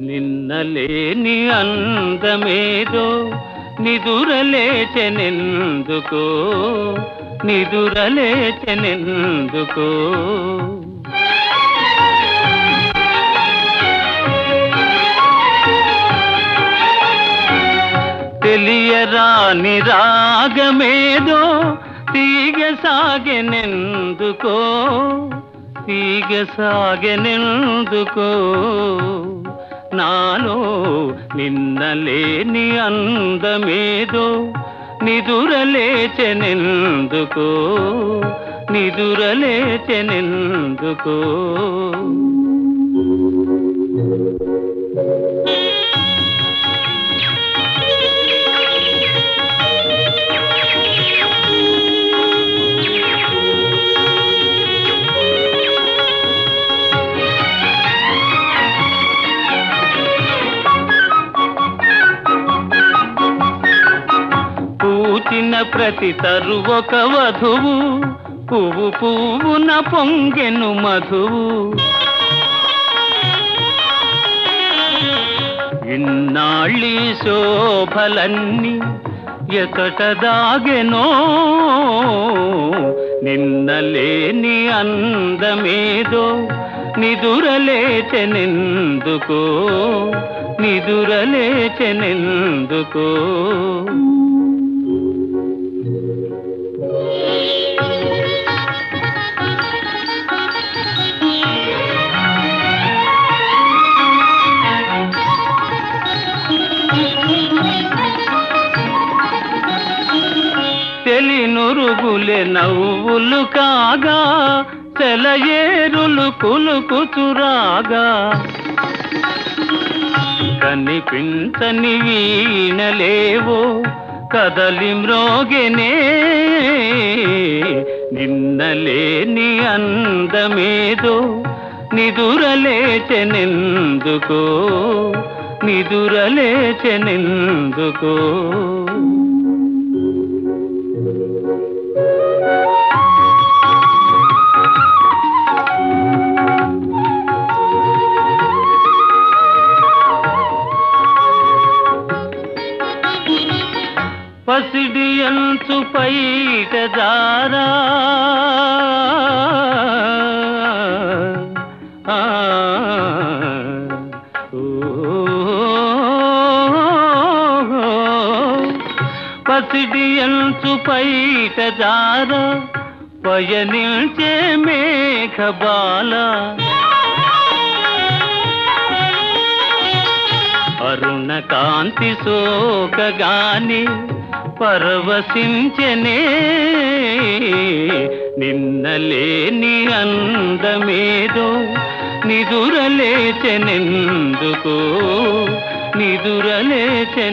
నిన్నలేని అందమేదో నిదురలేచెనెందుకో? నిదురలేచెనెందుకో? తెలియరాని రాగమేదో తీగ సాగెనెందుకో తీగ సాగెనెందుకో నాలో నిన్నలేని అందమేదో నిదురలేచెనెందుకో నిదురలేచెనెందుకో ప్రతి తరు ఒక వధువు. పువ్వు పువ్వున పొంగెను మధువు. ఇన్నాళ్ళి శోభలన్నీ ఎకట దాగెనో. నిన్నలేని అందమేదో నిదురలేచెనెందుకో. నిదురలేచెనెందుకో. తెలినురుగులే నవ్వులు కాగా సెలయేరులు కులుకుచురాగా కనిపించని వీణలేవో కదలి మ్రోగెనే. నిన్నలేని అందమేదో నిదురలేచెనెందుకో నిదురలేచెనెందుకో. పసిడి అంచు పైట జారా. ఆ, పసిడి అంచు పైట జారా. పయనిల్చే మేఘబాల అరుణ కాంతి సోకగాని పర్వసించనే పరవశించనే నిన్నలేని అందమేదో నిదురలేచనెందుకో నిదురలేచనెందుకో